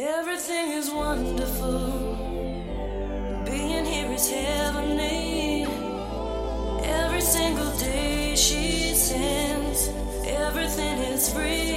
Everything is wonderful. Being here is heavenly. Every single day she sends, everything is free.